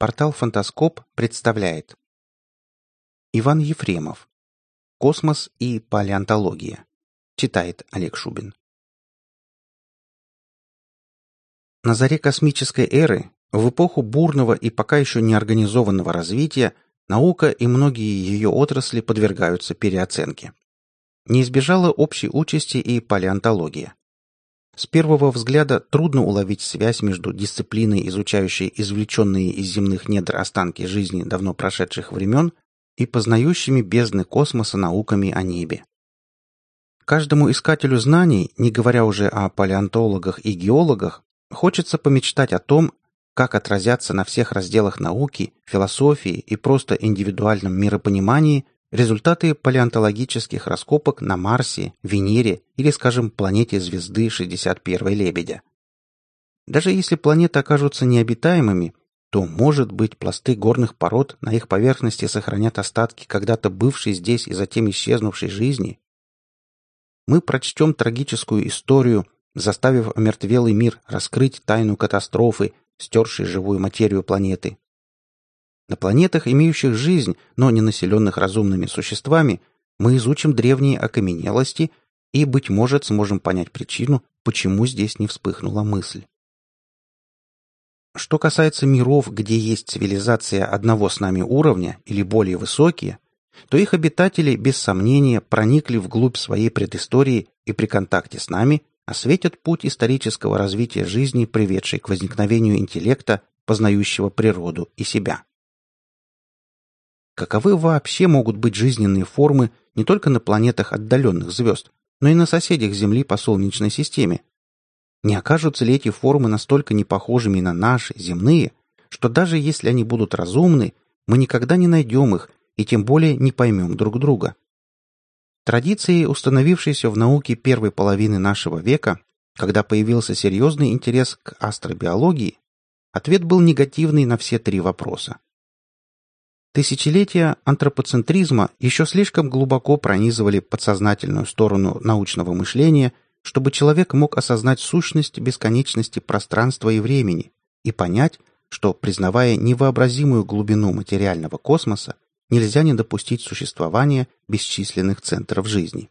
Портал «Фантаскоп» представляет Иван Ефремов «Космос и палеонтология» Читает Олег Шубин На заре космической эры, в эпоху бурного и пока еще неорганизованного развития, наука и многие ее отрасли подвергаются переоценке. Не избежала общей участи и палеонтология. С первого взгляда трудно уловить связь между дисциплиной, изучающей извлеченные из земных недр останки жизни давно прошедших времен, и познающими бездны космоса науками о небе. Каждому искателю знаний, не говоря уже о палеонтологах и геологах, хочется помечтать о том, как отразятся на всех разделах науки, философии и просто индивидуальном миропонимании Результаты палеонтологических раскопок на Марсе, Венере или, скажем, планете звезды 61 Лебедя. Даже если планеты окажутся необитаемыми, то, может быть, пласты горных пород на их поверхности сохранят остатки когда-то бывшей здесь и затем исчезнувшей жизни. Мы прочтем трагическую историю, заставив омертвелый мир раскрыть тайну катастрофы, стершей живую материю планеты. На планетах, имеющих жизнь, но не населенных разумными существами, мы изучим древние окаменелости и, быть может, сможем понять причину, почему здесь не вспыхнула мысль. Что касается миров, где есть цивилизация одного с нами уровня или более высокие, то их обитатели, без сомнения, проникли вглубь своей предыстории и при контакте с нами осветят путь исторического развития жизни, приведший к возникновению интеллекта, познающего природу и себя. Каковы вообще могут быть жизненные формы не только на планетах отдаленных звезд, но и на соседях Земли по Солнечной системе? Не окажутся ли эти формы настолько непохожими на наши, земные, что даже если они будут разумны, мы никогда не найдем их и тем более не поймем друг друга? Традиции, установившиеся в науке первой половины нашего века, когда появился серьезный интерес к астробиологии, ответ был негативный на все три вопроса. Тысячелетия антропоцентризма еще слишком глубоко пронизывали подсознательную сторону научного мышления, чтобы человек мог осознать сущность бесконечности пространства и времени и понять, что, признавая невообразимую глубину материального космоса, нельзя не допустить существования бесчисленных центров жизни.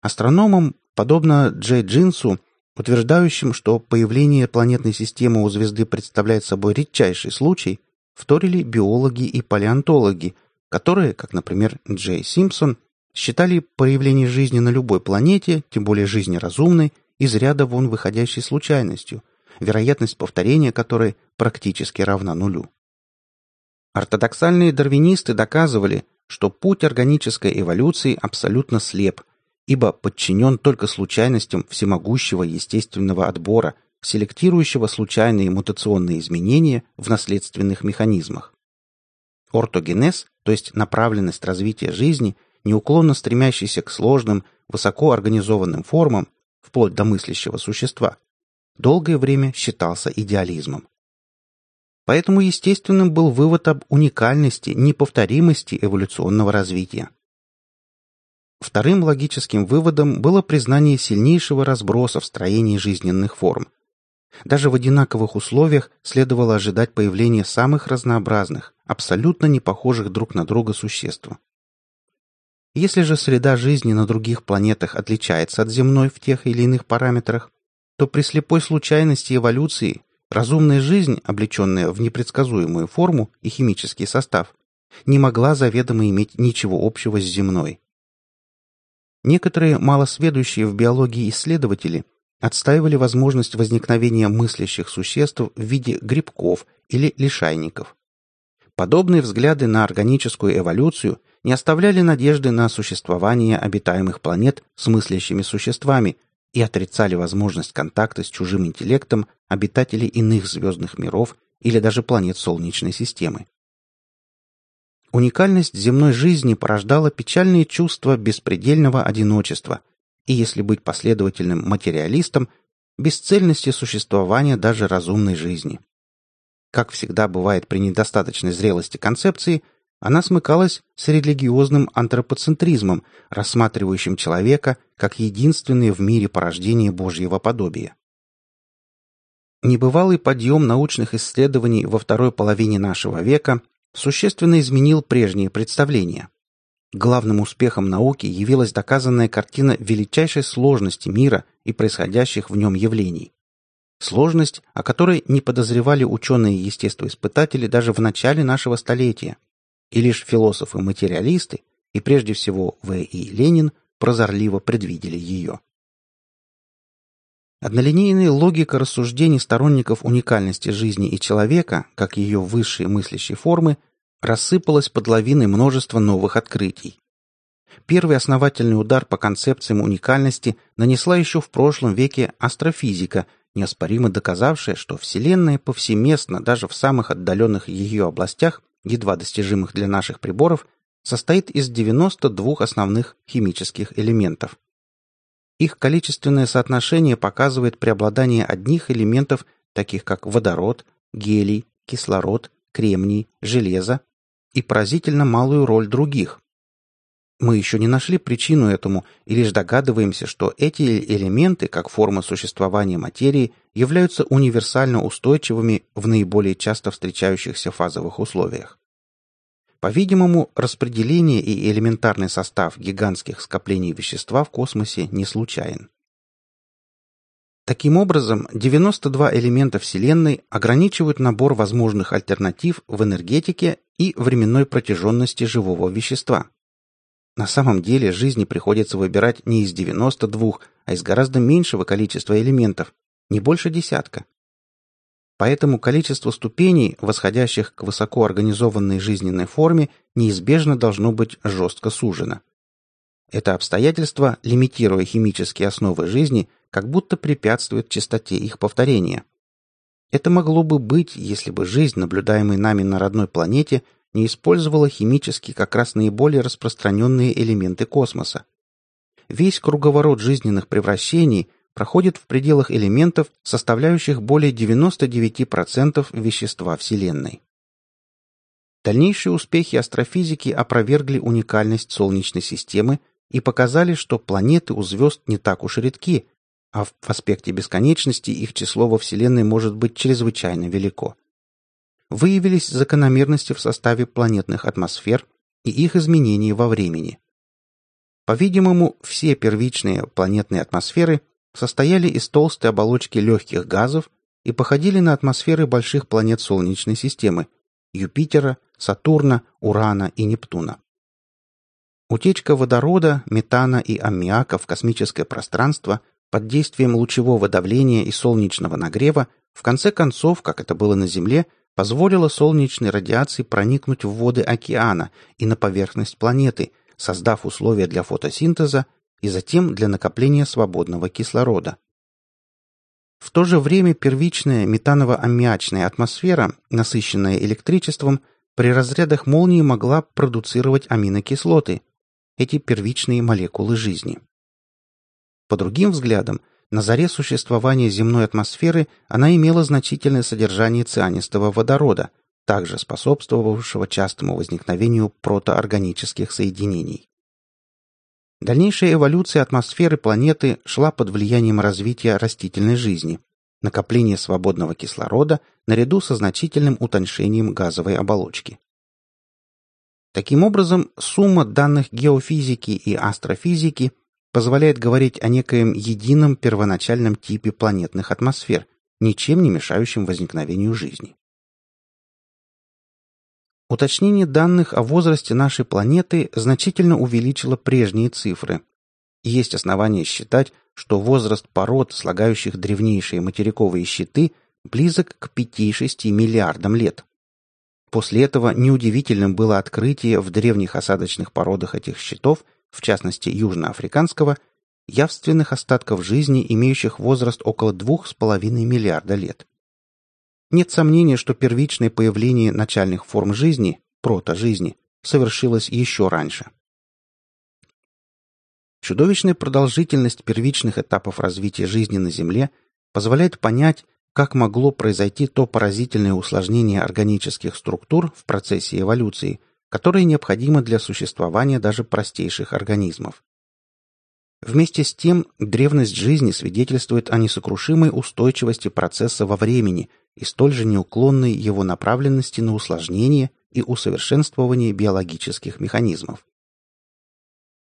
Астрономам, подобно Джей Джинсу, утверждающим, что появление планетной системы у звезды представляет собой редчайший случай, вторили биологи и палеонтологи, которые, как, например, Джей Симпсон, считали появление жизни на любой планете, тем более жизни разумной, из ряда вон выходящей случайностью, вероятность повторения которой практически равна нулю. Ортодоксальные дарвинисты доказывали, что путь органической эволюции абсолютно слеп, ибо подчинен только случайностям всемогущего естественного отбора – селектирующего случайные мутационные изменения в наследственных механизмах. Ортогенез, то есть направленность развития жизни, неуклонно стремящийся к сложным, высоко организованным формам, вплоть до мыслящего существа, долгое время считался идеализмом. Поэтому естественным был вывод об уникальности, неповторимости эволюционного развития. Вторым логическим выводом было признание сильнейшего разброса в строении жизненных форм, даже в одинаковых условиях следовало ожидать появления самых разнообразных, абсолютно не похожих друг на друга существ. Если же среда жизни на других планетах отличается от земной в тех или иных параметрах, то при слепой случайности эволюции разумная жизнь, облеченная в непредсказуемую форму и химический состав, не могла заведомо иметь ничего общего с земной. Некоторые малосведущие в биологии исследователи – отстаивали возможность возникновения мыслящих существ в виде грибков или лишайников. Подобные взгляды на органическую эволюцию не оставляли надежды на существование обитаемых планет с мыслящими существами и отрицали возможность контакта с чужим интеллектом обитателей иных звездных миров или даже планет Солнечной системы. Уникальность земной жизни порождала печальные чувства беспредельного одиночества, и, если быть последовательным материалистом, бесцельности существования даже разумной жизни. Как всегда бывает при недостаточной зрелости концепции, она смыкалась с религиозным антропоцентризмом, рассматривающим человека как единственное в мире порождение Божьего подобия. Небывалый подъем научных исследований во второй половине нашего века существенно изменил прежние представления. Главным успехом науки явилась доказанная картина величайшей сложности мира и происходящих в нем явлений. Сложность, о которой не подозревали ученые-естествоиспытатели даже в начале нашего столетия. И лишь философы-материалисты, и прежде всего В. И. Ленин, прозорливо предвидели ее. Однолинейная логика рассуждений сторонников уникальности жизни и человека, как ее высшие мыслящие формы, рассыпалась под лавиной множества новых открытий. Первый основательный удар по концепциям уникальности нанесла еще в прошлом веке астрофизика, неоспоримо доказавшая, что Вселенная повсеместно, даже в самых отдаленных ее областях, едва достижимых для наших приборов, состоит из 92 основных химических элементов. Их количественное соотношение показывает преобладание одних элементов, таких как водород, гелий, кислород, кремний, железо, и поразительно малую роль других. Мы еще не нашли причину этому и лишь догадываемся, что эти элементы, как форма существования материи, являются универсально устойчивыми в наиболее часто встречающихся фазовых условиях. По-видимому, распределение и элементарный состав гигантских скоплений вещества в космосе не случайен. Таким образом, 92 элемента Вселенной ограничивают набор возможных альтернатив в энергетике и временной протяженности живого вещества. На самом деле жизни приходится выбирать не из 92, а из гораздо меньшего количества элементов, не больше десятка. Поэтому количество ступеней, восходящих к высокоорганизованной жизненной форме, неизбежно должно быть жестко сужено. Это обстоятельство, лимитируя химические основы жизни, как будто препятствует частоте их повторения. Это могло бы быть, если бы жизнь, наблюдаемая нами на родной планете, не использовала химически как раз наиболее распространенные элементы космоса. Весь круговорот жизненных превращений проходит в пределах элементов, составляющих более 99% вещества Вселенной. Дальнейшие успехи астрофизики опровергли уникальность Солнечной системы и показали, что планеты у звезд не так уж редки, а в аспекте бесконечности их число во Вселенной может быть чрезвычайно велико. Выявились закономерности в составе планетных атмосфер и их изменения во времени. По-видимому, все первичные планетные атмосферы состояли из толстой оболочки легких газов и походили на атмосферы больших планет Солнечной системы – Юпитера, Сатурна, Урана и Нептуна. Утечка водорода, метана и аммиака в космическое пространство под действием лучевого давления и солнечного нагрева в конце концов, как это было на Земле, позволила солнечной радиации проникнуть в воды океана и на поверхность планеты, создав условия для фотосинтеза и затем для накопления свободного кислорода. В то же время первичная метаново-аммиачная атмосфера, насыщенная электричеством, при разрядах молнии могла продуцировать аминокислоты, эти первичные молекулы жизни. По другим взглядам, на заре существования земной атмосферы она имела значительное содержание цианистого водорода, также способствовавшего частому возникновению протоорганических соединений. Дальнейшая эволюция атмосферы планеты шла под влиянием развития растительной жизни, накопления свободного кислорода наряду со значительным утоньшением газовой оболочки. Таким образом, сумма данных геофизики и астрофизики позволяет говорить о некоем едином первоначальном типе планетных атмосфер, ничем не мешающем возникновению жизни. Уточнение данных о возрасте нашей планеты значительно увеличило прежние цифры. есть основания считать, что возраст пород, слагающих древнейшие материковые щиты, близок к 5-6 миллиардам лет. После этого неудивительным было открытие в древних осадочных породах этих щитов, в частности южноафриканского, явственных остатков жизни, имеющих возраст около 2,5 миллиарда лет. Нет сомнения, что первичное появление начальных форм жизни, прото-жизни, совершилось еще раньше. Чудовищная продолжительность первичных этапов развития жизни на Земле позволяет понять, как могло произойти то поразительное усложнение органических структур в процессе эволюции, которое необходимо для существования даже простейших организмов. Вместе с тем, древность жизни свидетельствует о несокрушимой устойчивости процесса во времени и столь же неуклонной его направленности на усложнение и усовершенствование биологических механизмов.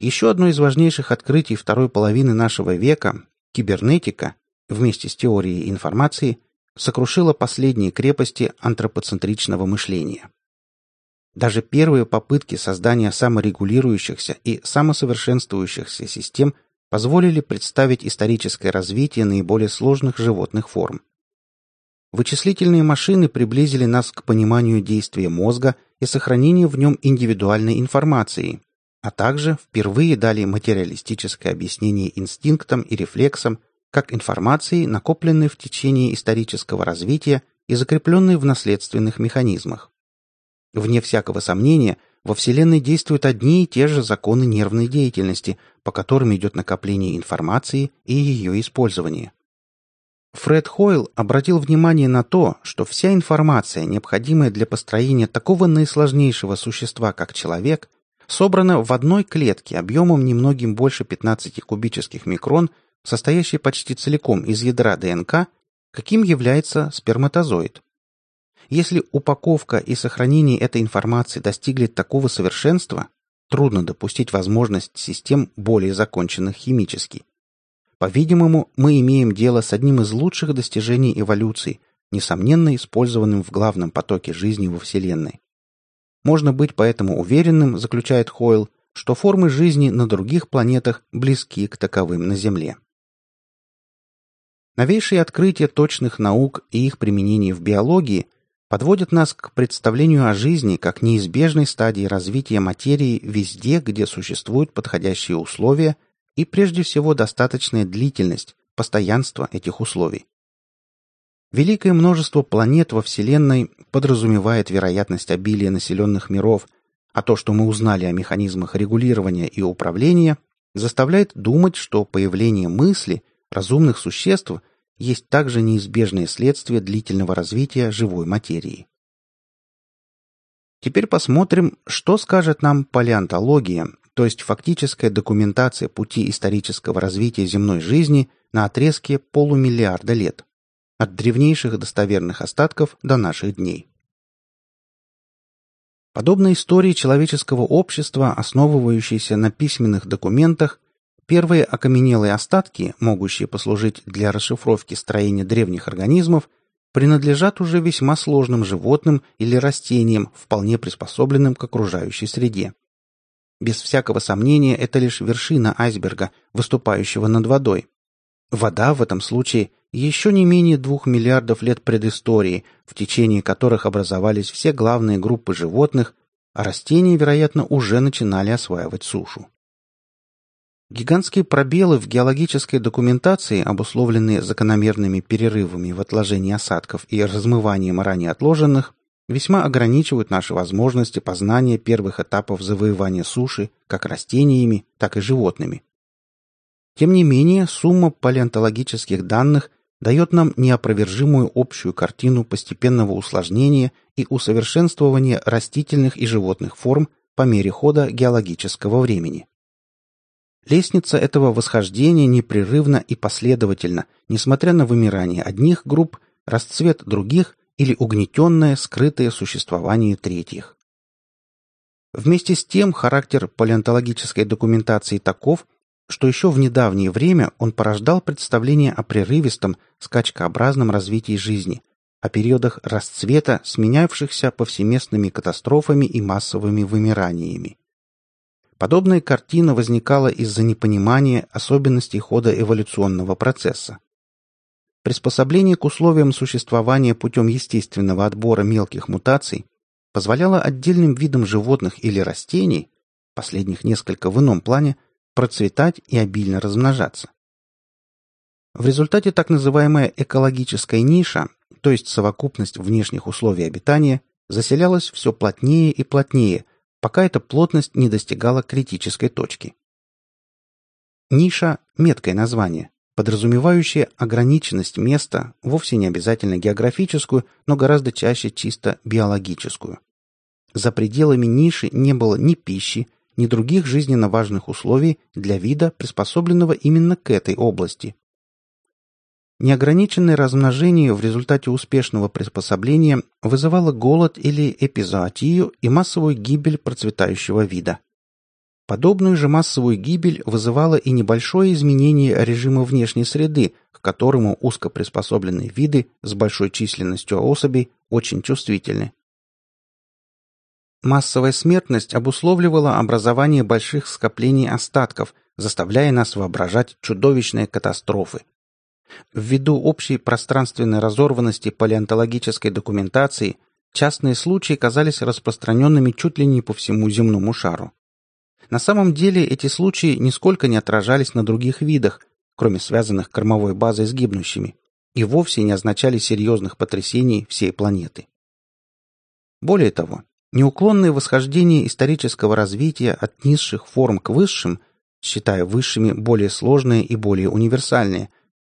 Еще одно из важнейших открытий второй половины нашего века – кибернетика, вместе с теорией информации, сокрушила последние крепости антропоцентричного мышления. Даже первые попытки создания саморегулирующихся и самосовершенствующихся систем позволили представить историческое развитие наиболее сложных животных форм. Вычислительные машины приблизили нас к пониманию действия мозга и сохранению в нем индивидуальной информации, а также впервые дали материалистическое объяснение инстинктам и рефлексам как информации, накопленной в течение исторического развития и закрепленной в наследственных механизмах. Вне всякого сомнения, во Вселенной действуют одни и те же законы нервной деятельности, по которым идет накопление информации и ее использование. Фред Хойл обратил внимание на то, что вся информация, необходимая для построения такого наисложнейшего существа, как человек, собрана в одной клетке объемом немногим больше 15 кубических микрон, состоящей почти целиком из ядра ДНК, каким является сперматозоид. Если упаковка и сохранение этой информации достигли такого совершенства, трудно допустить возможность систем более законченных химически. По-видимому, мы имеем дело с одним из лучших достижений эволюции, несомненно использованным в главном потоке жизни во Вселенной. Можно быть поэтому уверенным, заключает Хойл, что формы жизни на других планетах близки к таковым на Земле. Новейшие открытия точных наук и их применение в биологии – подводит нас к представлению о жизни как неизбежной стадии развития материи везде, где существуют подходящие условия и прежде всего достаточная длительность, постоянство этих условий. Великое множество планет во Вселенной подразумевает вероятность обилия населенных миров, а то, что мы узнали о механизмах регулирования и управления, заставляет думать, что появление мысли, разумных существ – есть также неизбежное следствие длительного развития живой материи. Теперь посмотрим, что скажет нам палеонтология, то есть фактическая документация пути исторического развития земной жизни на отрезке полумиллиарда лет, от древнейших достоверных остатков до наших дней. Подобно истории человеческого общества, основывающейся на письменных документах, Первые окаменелые остатки, могущие послужить для расшифровки строения древних организмов, принадлежат уже весьма сложным животным или растениям, вполне приспособленным к окружающей среде. Без всякого сомнения, это лишь вершина айсберга, выступающего над водой. Вода в этом случае еще не менее двух миллиардов лет предыстории, в течение которых образовались все главные группы животных, а растения, вероятно, уже начинали осваивать сушу. Гигантские пробелы в геологической документации, обусловленные закономерными перерывами в отложении осадков и размыванием ранее отложенных, весьма ограничивают наши возможности познания первых этапов завоевания суши как растениями, так и животными. Тем не менее, сумма палеонтологических данных дает нам неопровержимую общую картину постепенного усложнения и усовершенствования растительных и животных форм по мере хода геологического времени. Лестница этого восхождения непрерывна и последовательна, несмотря на вымирание одних групп, расцвет других или угнетенное, скрытое существование третьих. Вместе с тем характер палеонтологической документации таков, что еще в недавнее время он порождал представление о прерывистом, скачкообразном развитии жизни, о периодах расцвета, сменявшихся повсеместными катастрофами и массовыми вымираниями. Подобная картина возникала из-за непонимания особенностей хода эволюционного процесса. Приспособление к условиям существования путем естественного отбора мелких мутаций позволяло отдельным видам животных или растений, последних несколько в ином плане, процветать и обильно размножаться. В результате так называемая экологическая ниша, то есть совокупность внешних условий обитания, заселялась все плотнее и плотнее – пока эта плотность не достигала критической точки. Ниша – меткое название, подразумевающее ограниченность места, вовсе не обязательно географическую, но гораздо чаще чисто биологическую. За пределами ниши не было ни пищи, ни других жизненно важных условий для вида, приспособленного именно к этой области. Неограниченное размножение в результате успешного приспособления вызывало голод или эпизоотию и массовую гибель процветающего вида. Подобную же массовую гибель вызывало и небольшое изменение режима внешней среды, к которому узкоприспособленные виды с большой численностью особей очень чувствительны. Массовая смертность обусловливала образование больших скоплений остатков, заставляя нас воображать чудовищные катастрофы. Ввиду общей пространственной разорванности палеонтологической документации, частные случаи казались распространенными чуть ли не по всему земному шару. На самом деле эти случаи нисколько не отражались на других видах, кроме связанных кормовой базой с гибнущими, и вовсе не означали серьезных потрясений всей планеты. Более того, неуклонное восхождение исторического развития от низших форм к высшим, считая высшими более сложные и более универсальные,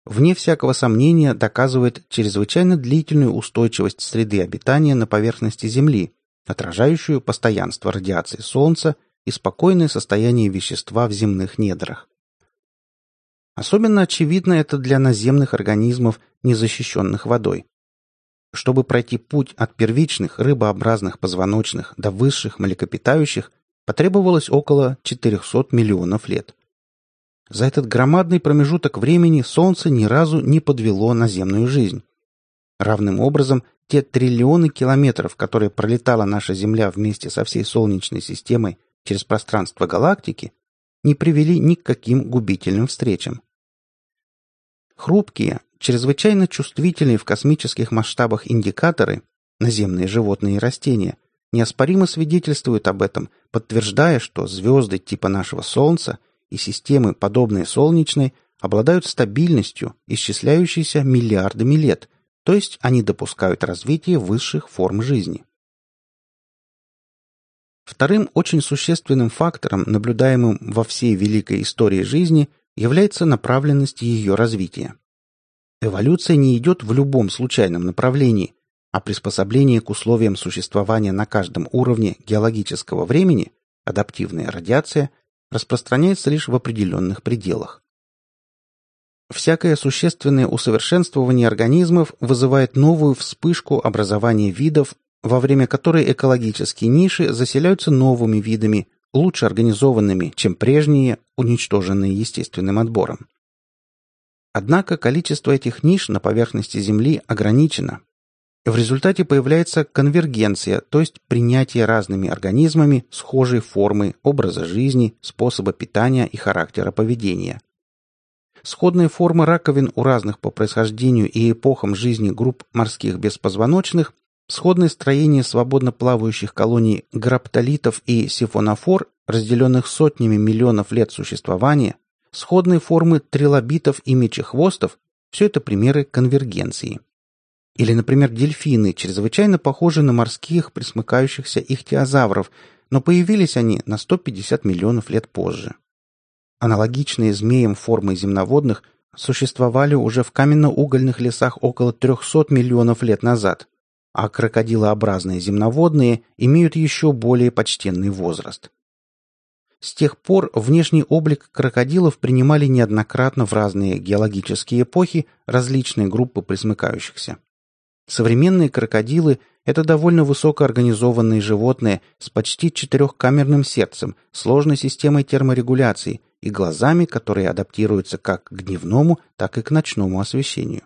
вне всякого сомнения доказывает чрезвычайно длительную устойчивость среды обитания на поверхности Земли, отражающую постоянство радиации Солнца и спокойное состояние вещества в земных недрах. Особенно очевидно это для наземных организмов, не защищенных водой. Чтобы пройти путь от первичных рыбообразных позвоночных до высших млекопитающих, потребовалось около 400 миллионов лет. За этот громадный промежуток времени Солнце ни разу не подвело наземную жизнь. Равным образом, те триллионы километров, которые пролетала наша Земля вместе со всей Солнечной системой через пространство галактики, не привели ни к каким губительным встречам. Хрупкие, чрезвычайно чувствительные в космических масштабах индикаторы, наземные животные и растения, неоспоримо свидетельствуют об этом, подтверждая, что звезды типа нашего Солнца и системы, подобные солнечной, обладают стабильностью, исчисляющейся миллиардами лет, то есть они допускают развитие высших форм жизни. Вторым очень существенным фактором, наблюдаемым во всей великой истории жизни, является направленность ее развития. Эволюция не идет в любом случайном направлении, а приспособление к условиям существования на каждом уровне геологического времени, адаптивная радиация, распространяется лишь в определенных пределах. Всякое существенное усовершенствование организмов вызывает новую вспышку образования видов во время которой экологические ниши заселяются новыми видами, лучше организованными, чем прежние, уничтоженные естественным отбором. Однако количество этих ниш на поверхности Земли ограничено. В результате появляется конвергенция, то есть принятие разными организмами схожей формы, образа жизни, способа питания и характера поведения. Сходные формы раковин у разных по происхождению и эпохам жизни групп морских беспозвоночных Сходное строение свободно плавающих колоний граптолитов и сифонофор, разделенных сотнями миллионов лет существования, сходные формы трилобитов и мечехвостов – все это примеры конвергенции. Или, например, дельфины, чрезвычайно похожи на морских присмыкающихся ихтиозавров, но появились они на 150 миллионов лет позже. Аналогичные змеям формы земноводных существовали уже в каменно-угольных лесах около 300 миллионов лет назад, а крокодилообразные земноводные имеют еще более почтенный возраст. С тех пор внешний облик крокодилов принимали неоднократно в разные геологические эпохи различные группы присмыкающихся. Современные крокодилы – это довольно высокоорганизованные животные с почти четырехкамерным сердцем, сложной системой терморегуляции и глазами, которые адаптируются как к дневному, так и к ночному освещению.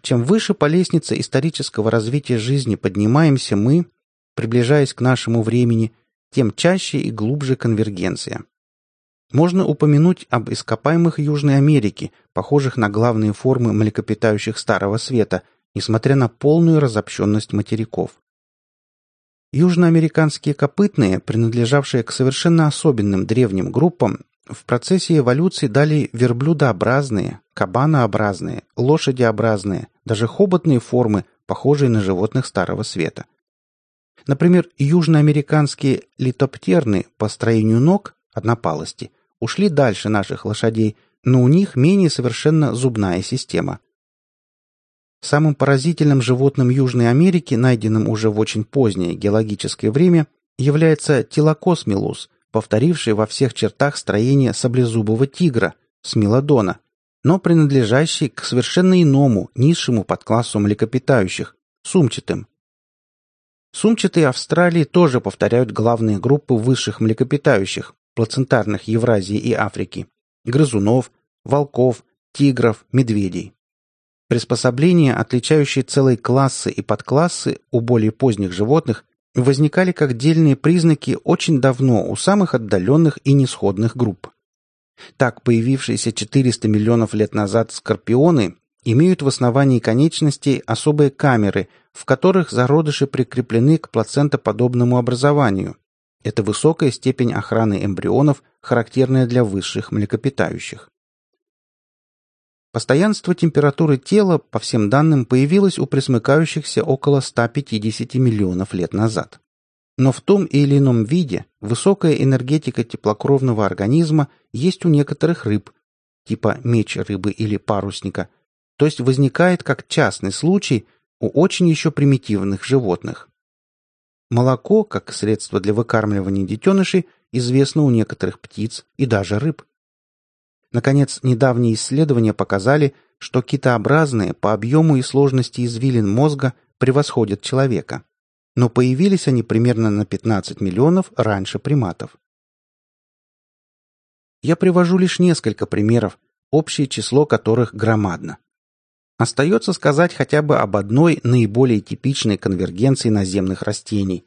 Чем выше по лестнице исторического развития жизни поднимаемся мы, приближаясь к нашему времени, тем чаще и глубже конвергенция. Можно упомянуть об ископаемых Южной Америки, похожих на главные формы млекопитающих Старого Света, несмотря на полную разобщенность материков. Южноамериканские копытные, принадлежавшие к совершенно особенным древним группам, в процессе эволюции дали верблюдообразные, кабанообразные, лошадеобразные, даже хоботные формы, похожие на животных Старого Света. Например, южноамериканские литоптерны по строению ног, однопалости, ушли дальше наших лошадей, но у них менее совершенно зубная система. Самым поразительным животным Южной Америки, найденным уже в очень позднее геологическое время, является телокосмилус, повторивший во всех чертах строение саблезубого тигра, смелодона, но принадлежащий к совершенно иному, низшему подклассу млекопитающих, сумчатым. Сумчатые Австралии тоже повторяют главные группы высших млекопитающих, плацентарных Евразии и Африки, грызунов, волков, тигров, медведей. Приспособления, отличающие целые классы и подклассы у более поздних животных, возникали как дельные признаки очень давно у самых отдаленных и несходных групп. Так появившиеся 400 миллионов лет назад скорпионы имеют в основании конечностей особые камеры, в которых зародыши прикреплены к плацентоподобному образованию. Это высокая степень охраны эмбрионов, характерная для высших млекопитающих. Постоянство температуры тела, по всем данным, появилось у пресмыкающихся около 150 миллионов лет назад. Но в том или ином виде высокая энергетика теплокровного организма есть у некоторых рыб, типа меч рыбы или парусника, то есть возникает как частный случай у очень еще примитивных животных. Молоко, как средство для выкармливания детенышей, известно у некоторых птиц и даже рыб. Наконец, недавние исследования показали, что китообразные по объему и сложности извилин мозга превосходят человека но появились они примерно на 15 миллионов раньше приматов. Я привожу лишь несколько примеров, общее число которых громадно. Остается сказать хотя бы об одной наиболее типичной конвергенции наземных растений.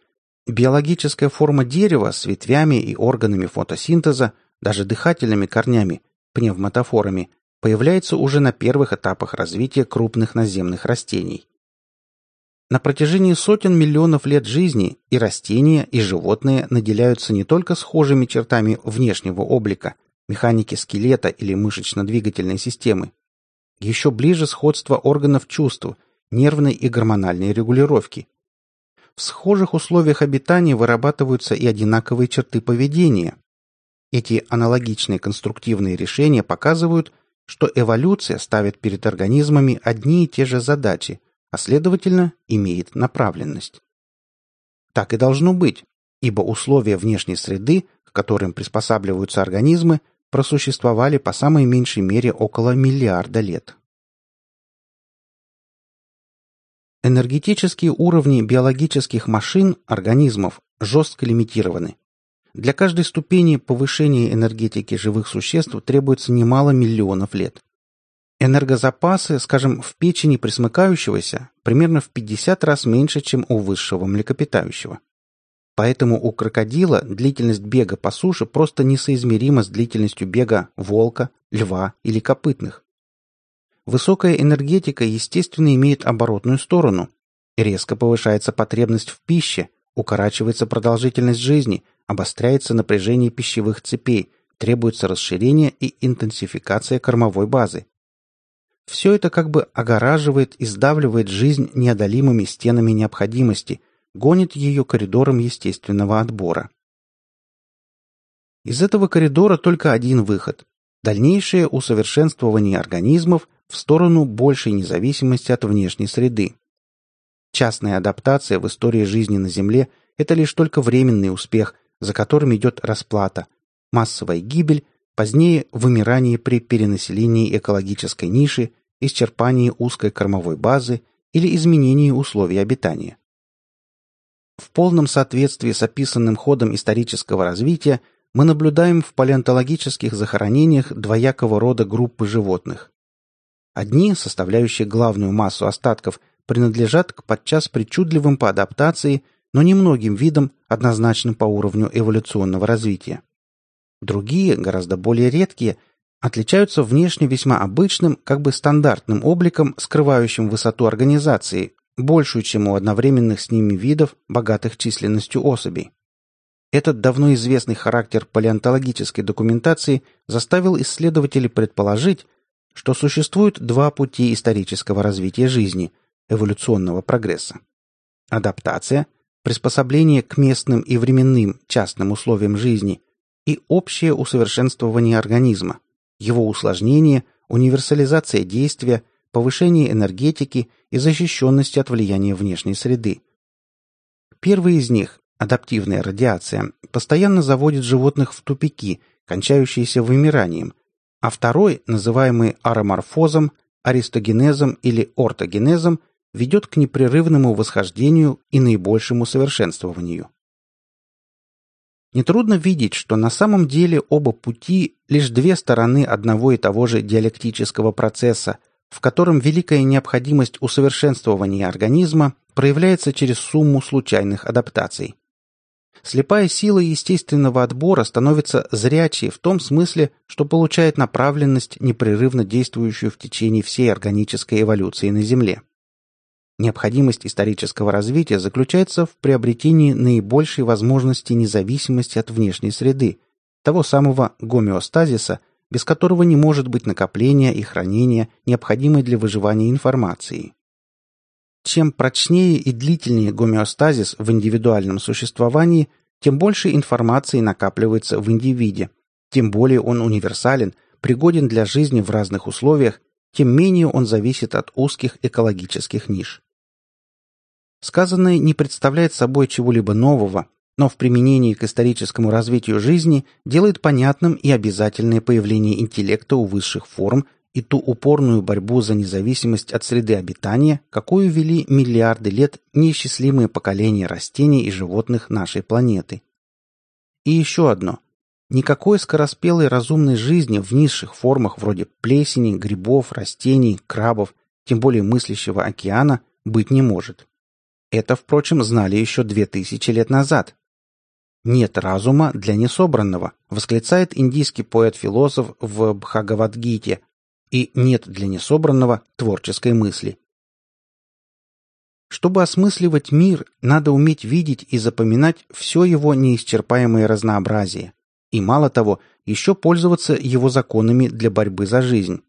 Биологическая форма дерева с ветвями и органами фотосинтеза, даже дыхательными корнями, пневматофорами, появляется уже на первых этапах развития крупных наземных растений. На протяжении сотен миллионов лет жизни и растения, и животные наделяются не только схожими чертами внешнего облика, механики скелета или мышечно-двигательной системы. Еще ближе сходство органов чувств, нервной и гормональной регулировки. В схожих условиях обитания вырабатываются и одинаковые черты поведения. Эти аналогичные конструктивные решения показывают, что эволюция ставит перед организмами одни и те же задачи – а следовательно, имеет направленность. Так и должно быть, ибо условия внешней среды, к которым приспосабливаются организмы, просуществовали по самой меньшей мере около миллиарда лет. Энергетические уровни биологических машин, организмов, жестко лимитированы. Для каждой ступени повышения энергетики живых существ требуется немало миллионов лет. Энергозапасы, скажем, в печени пресмыкающегося примерно в 50 раз меньше, чем у высшего млекопитающего. Поэтому у крокодила длительность бега по суше просто несоизмерима с длительностью бега волка, льва или копытных. Высокая энергетика, естественно, имеет оборотную сторону. Резко повышается потребность в пище, укорачивается продолжительность жизни, обостряется напряжение пищевых цепей, требуется расширение и интенсификация кормовой базы. Все это как бы огораживает и сдавливает жизнь неодолимыми стенами необходимости, гонит ее коридором естественного отбора. Из этого коридора только один выход – дальнейшее усовершенствование организмов в сторону большей независимости от внешней среды. Частная адаптация в истории жизни на Земле – это лишь только временный успех, за которым идет расплата, массовая гибель Позднее вымирание при перенаселении экологической ниши, исчерпании узкой кормовой базы или изменении условий обитания. В полном соответствии с описанным ходом исторического развития мы наблюдаем в палеонтологических захоронениях двоякого рода группы животных. Одни, составляющие главную массу остатков, принадлежат к подчас причудливым по адаптации, но немногим видам, однозначным по уровню эволюционного развития. Другие, гораздо более редкие, отличаются внешне весьма обычным, как бы стандартным обликом, скрывающим высоту организации, большую, чем у одновременных с ними видов, богатых численностью особей. Этот давно известный характер палеонтологической документации заставил исследователей предположить, что существует два пути исторического развития жизни, эволюционного прогресса. Адаптация, приспособление к местным и временным частным условиям жизни и общее усовершенствование организма, его усложнение, универсализация действия, повышение энергетики и защищенности от влияния внешней среды. Первый из них, адаптивная радиация, постоянно заводит животных в тупики, кончающиеся вымиранием, а второй, называемый ароморфозом, аристогенезом или ортогенезом, ведет к непрерывному восхождению и наибольшему совершенствованию. Нетрудно видеть, что на самом деле оба пути – лишь две стороны одного и того же диалектического процесса, в котором великая необходимость усовершенствования организма проявляется через сумму случайных адаптаций. Слепая сила естественного отбора становится зрячей в том смысле, что получает направленность, непрерывно действующую в течение всей органической эволюции на Земле. Необходимость исторического развития заключается в приобретении наибольшей возможности независимости от внешней среды, того самого гомеостазиса, без которого не может быть накопления и хранения необходимой для выживания информации. Чем прочнее и длительнее гомеостазис в индивидуальном существовании, тем больше информации накапливается в индивиде, тем более он универсален, пригоден для жизни в разных условиях, тем менее он зависит от узких экологических ниш. Сказанное не представляет собой чего-либо нового, но в применении к историческому развитию жизни делает понятным и обязательное появление интеллекта у высших форм и ту упорную борьбу за независимость от среды обитания, какую вели миллиарды лет неисчислимые поколения растений и животных нашей планеты. И еще одно. Никакой скороспелой разумной жизни в низших формах вроде плесени, грибов, растений, крабов, тем более мыслящего океана, быть не может. Это, впрочем, знали еще две тысячи лет назад. «Нет разума для несобранного», восклицает индийский поэт-философ в Бхагавадгите, и «нет для несобранного творческой мысли». Чтобы осмысливать мир, надо уметь видеть и запоминать все его неисчерпаемое разнообразие. И мало того, еще пользоваться его законами для борьбы за жизнь.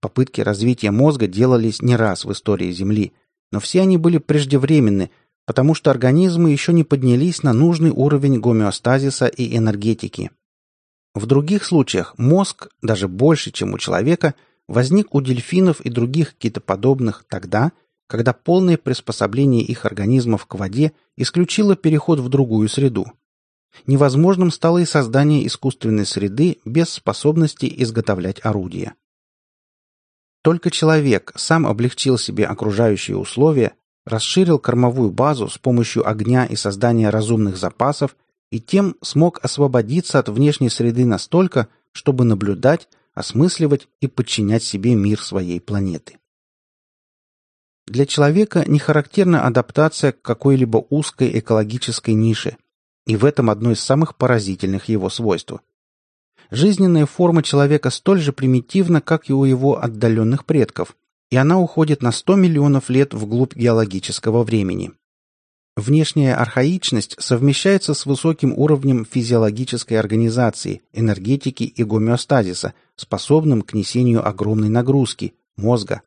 Попытки развития мозга делались не раз в истории Земли – но все они были преждевременны, потому что организмы еще не поднялись на нужный уровень гомеостазиса и энергетики. В других случаях мозг, даже больше, чем у человека, возник у дельфинов и других китоподобных тогда, когда полное приспособление их организмов к воде исключило переход в другую среду. Невозможным стало и создание искусственной среды без способности изготовлять орудия. Только человек сам облегчил себе окружающие условия, расширил кормовую базу с помощью огня и создания разумных запасов и тем смог освободиться от внешней среды настолько, чтобы наблюдать, осмысливать и подчинять себе мир своей планеты. Для человека не характерна адаптация к какой-либо узкой экологической нише, и в этом одно из самых поразительных его свойств – Жизненная форма человека столь же примитивна, как и у его отдаленных предков, и она уходит на 100 миллионов лет вглубь геологического времени. Внешняя архаичность совмещается с высоким уровнем физиологической организации, энергетики и гомеостазиса, способным к несению огромной нагрузки – мозга.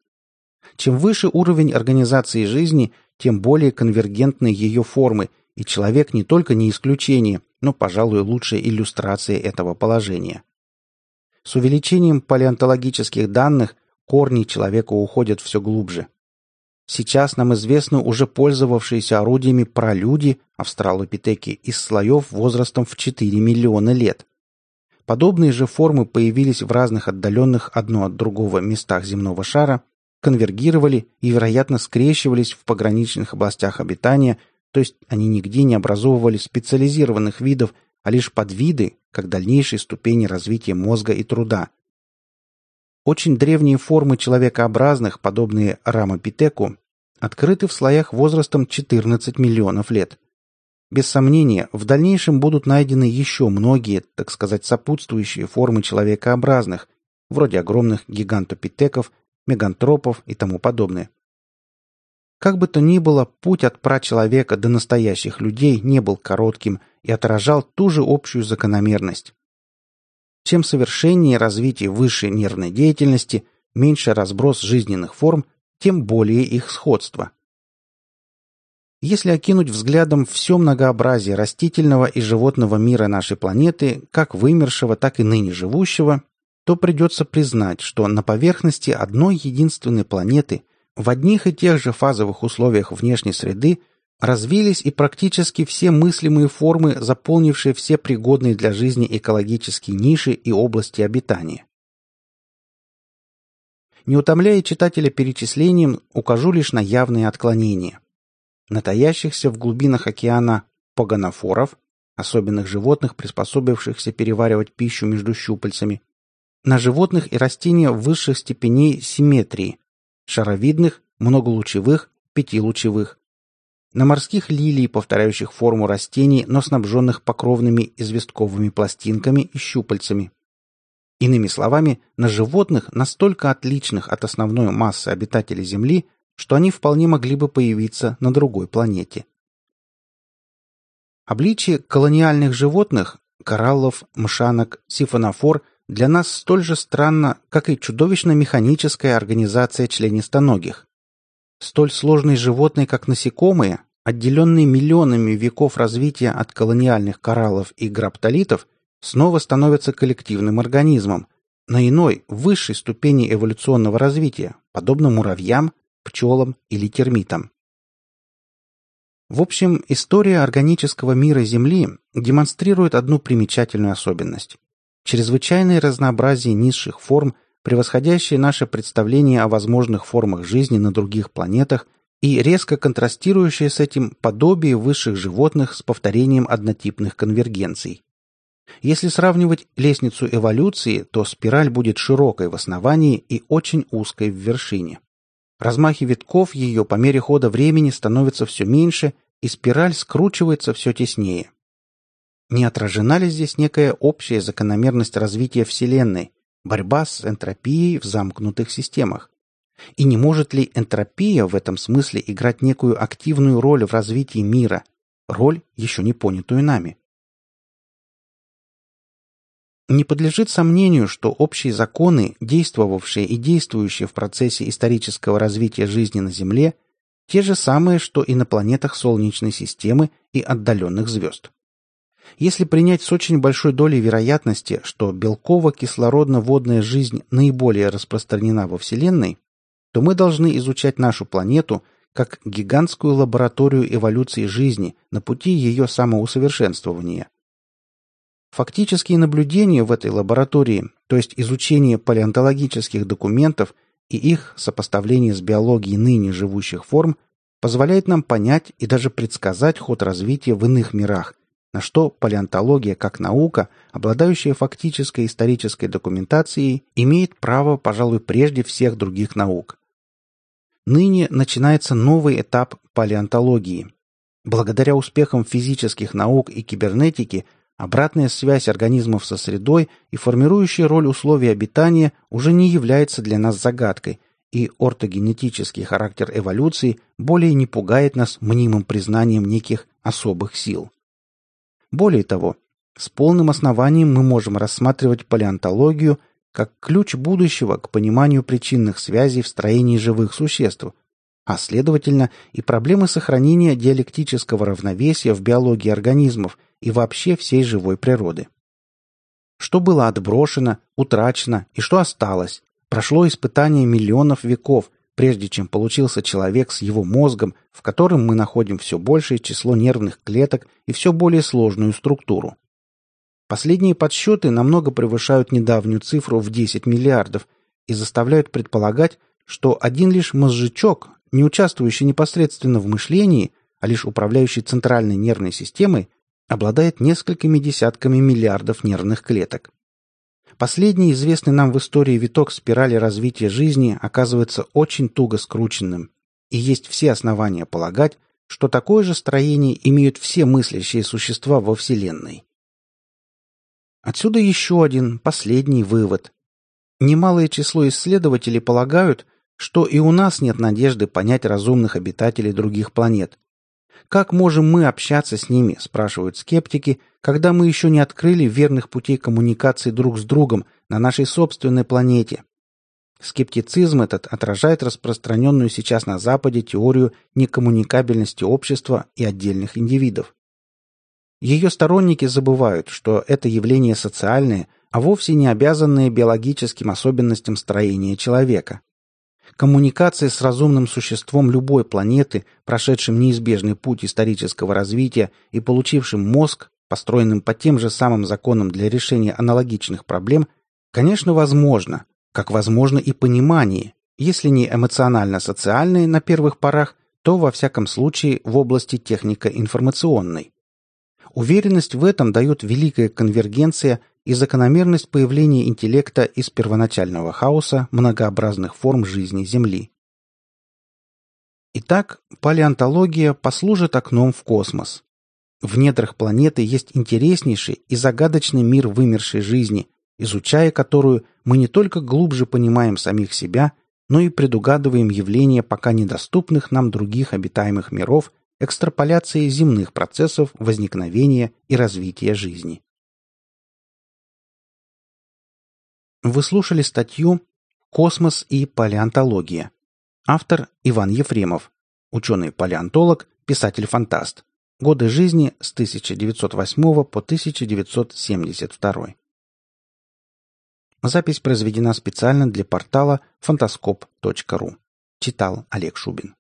Чем выше уровень организации жизни, тем более конвергентны ее формы, и человек не только не исключение, но, пожалуй, лучшая иллюстрация этого положения. С увеличением палеонтологических данных корни человека уходят все глубже. Сейчас нам известны уже пользовавшиеся орудиями пролюди, австралопитеки, из слоев возрастом в 4 миллиона лет. Подобные же формы появились в разных отдаленных одно от другого местах земного шара, конвергировали и, вероятно, скрещивались в пограничных областях обитания то есть они нигде не образовывали специализированных видов, а лишь подвиды, как дальнейшие ступени развития мозга и труда. Очень древние формы человекообразных, подобные рамопитеку, открыты в слоях возрастом 14 миллионов лет. Без сомнения, в дальнейшем будут найдены еще многие, так сказать, сопутствующие формы человекообразных, вроде огромных гигантопитеков, мегантропов и тому подобное. Как бы то ни было, путь от прачеловека до настоящих людей не был коротким и отражал ту же общую закономерность. Чем совершеннее развитие высшей нервной деятельности, меньше разброс жизненных форм, тем более их сходство. Если окинуть взглядом все многообразие растительного и животного мира нашей планеты, как вымершего, так и ныне живущего, то придется признать, что на поверхности одной единственной планеты в одних и тех же фазовых условиях внешней среды развились и практически все мыслимые формы, заполнившие все пригодные для жизни экологические ниши и области обитания. Не утомляя читателя перечислением, укажу лишь на явные отклонения. Натаящихся в глубинах океана погонофоров, особенных животных, приспособившихся переваривать пищу между щупальцами, на животных и растения высших степеней симметрии, шаровидных, многолучевых, пятилучевых, на морских лилий, повторяющих форму растений, но снабженных покровными известковыми пластинками и щупальцами. Иными словами, на животных, настолько отличных от основной массы обитателей Земли, что они вполне могли бы появиться на другой планете. Обличие колониальных животных – кораллов, мшанок, сифонофор – для нас столь же странно, как и чудовищно механическая организация членистоногих. Столь сложные животные, как насекомые, отделенные миллионами веков развития от колониальных кораллов и граптолитов, снова становятся коллективным организмом, на иной, высшей ступени эволюционного развития, подобно муравьям, пчелам или термитам. В общем, история органического мира Земли демонстрирует одну примечательную особенность. Чрезвычайное разнообразие низших форм – превосходящее наше представление о возможных формах жизни на других планетах и резко контрастирующее с этим подобие высших животных с повторением однотипных конвергенций. Если сравнивать лестницу эволюции, то спираль будет широкой в основании и очень узкой в вершине. Размахи витков ее по мере хода времени становятся все меньше, и спираль скручивается все теснее. Не отражена ли здесь некая общая закономерность развития Вселенной, борьба с энтропией в замкнутых системах. И не может ли энтропия в этом смысле играть некую активную роль в развитии мира, роль, еще не понятую нами? Не подлежит сомнению, что общие законы, действовавшие и действующие в процессе исторического развития жизни на Земле, те же самые, что и на планетах Солнечной системы и отдаленных звезд. Если принять с очень большой долей вероятности, что белково-кислородно-водная жизнь наиболее распространена во Вселенной, то мы должны изучать нашу планету как гигантскую лабораторию эволюции жизни на пути ее самоусовершенствования. Фактические наблюдения в этой лаборатории, то есть изучение палеонтологических документов и их сопоставление с биологией ныне живущих форм, позволяет нам понять и даже предсказать ход развития в иных мирах, на что палеонтология как наука, обладающая фактической исторической документацией, имеет право, пожалуй, прежде всех других наук. Ныне начинается новый этап палеонтологии. Благодаря успехам физических наук и кибернетики обратная связь организмов со средой и формирующая роль условий обитания уже не является для нас загадкой, и ортогенетический характер эволюции более не пугает нас мнимым признанием неких особых сил. Более того, с полным основанием мы можем рассматривать палеонтологию как ключ будущего к пониманию причинных связей в строении живых существ, а следовательно и проблемы сохранения диалектического равновесия в биологии организмов и вообще всей живой природы. Что было отброшено, утрачено и что осталось, прошло испытание миллионов веков, прежде чем получился человек с его мозгом, в котором мы находим все большее число нервных клеток и все более сложную структуру. Последние подсчеты намного превышают недавнюю цифру в 10 миллиардов и заставляют предполагать, что один лишь мозжечок, не участвующий непосредственно в мышлении, а лишь управляющий центральной нервной системой, обладает несколькими десятками миллиардов нервных клеток. Последний известный нам в истории виток спирали развития жизни оказывается очень туго скрученным, и есть все основания полагать, что такое же строение имеют все мыслящие существа во Вселенной. Отсюда еще один, последний вывод. Немалое число исследователей полагают, что и у нас нет надежды понять разумных обитателей других планет, как можем мы общаться с ними, спрашивают скептики, когда мы еще не открыли верных путей коммуникации друг с другом на нашей собственной планете? Скептицизм этот отражает распространенную сейчас на Западе теорию некоммуникабельности общества и отдельных индивидов. Ее сторонники забывают, что это явление социальное, а вовсе не обязанное биологическим особенностям строения человека. Коммуникация с разумным существом любой планеты, прошедшим неизбежный путь исторического развития и получившим мозг, построенным по тем же самым законам для решения аналогичных проблем, конечно, возможно, как возможно и понимание, если не эмоционально-социальное на первых порах, то, во всяком случае, в области технико-информационной. Уверенность в этом дает великая конвергенция и закономерность появления интеллекта из первоначального хаоса многообразных форм жизни Земли. Итак, палеонтология послужит окном в космос. В недрах планеты есть интереснейший и загадочный мир вымершей жизни, изучая которую мы не только глубже понимаем самих себя, но и предугадываем явления пока недоступных нам других обитаемых миров экстраполяции земных процессов возникновения и развития жизни. Вы слушали статью «Космос и палеонтология». Автор Иван Ефремов, ученый-палеонтолог, писатель-фантаст. Годы жизни с 1908 по 1972. Запись произведена специально для портала фантаскоп.ру. Читал Олег Шубин.